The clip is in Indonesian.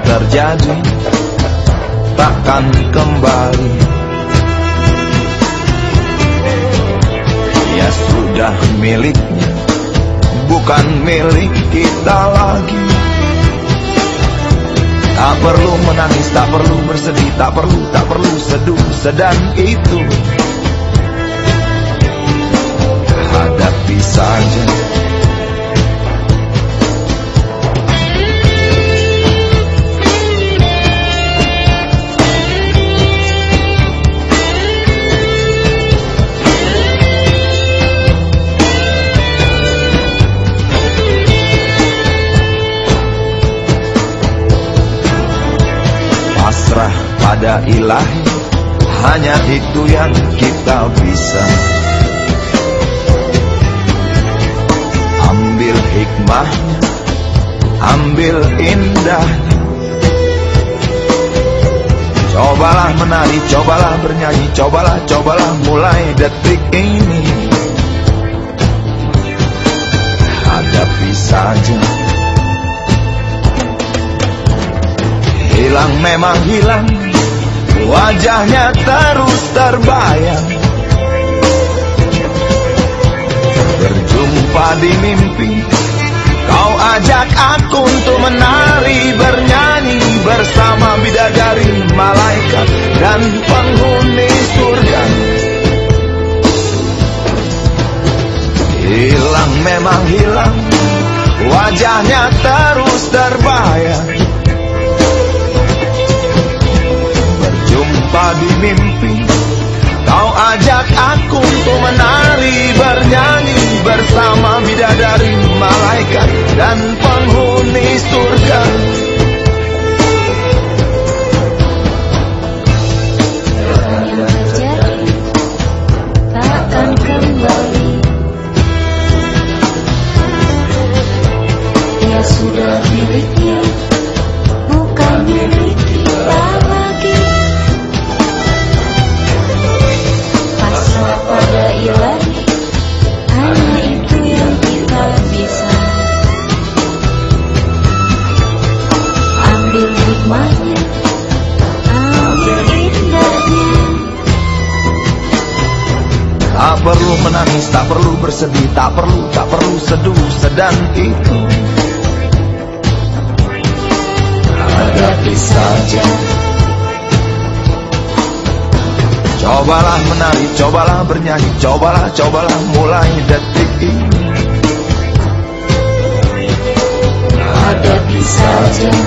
terjadi takkan kembali. Dia sudah miliknya bukan milik kita lagi. Tak perlu menangis, tak perlu bersedih, tak perlu, tak perlu seduh, sedang itu. Hadapi saja pada ilahi Hanya itu yang kita bisa. Ambil hikmahnya Ambil indahnya Cobalah menari, cobalah bernyanyi Cobalah, cobalah mulai detik ini. Hadapi saja Hilang memang hilang Wajahnya terus terbayang. Berjumpa di mimpi Kau ajak aku untuk menari Bernyanyi bersama bidadari Malaikat dan penghuni surga. Hilang memang hilang Wajahnya terus terbayang Berjumpa di mimpi Kau ajak aku untuk menari Bernyanyi bersama bidadari Malaikat dan penghuni surga perlu menangis Tak perlu bersedih Tak perlu, tak perlu seduh Sedang itu. Hadapi saja Cobalah menari, cobalah bernyanyi Cobalah, cobalah mulai detik ini. Hadapi saja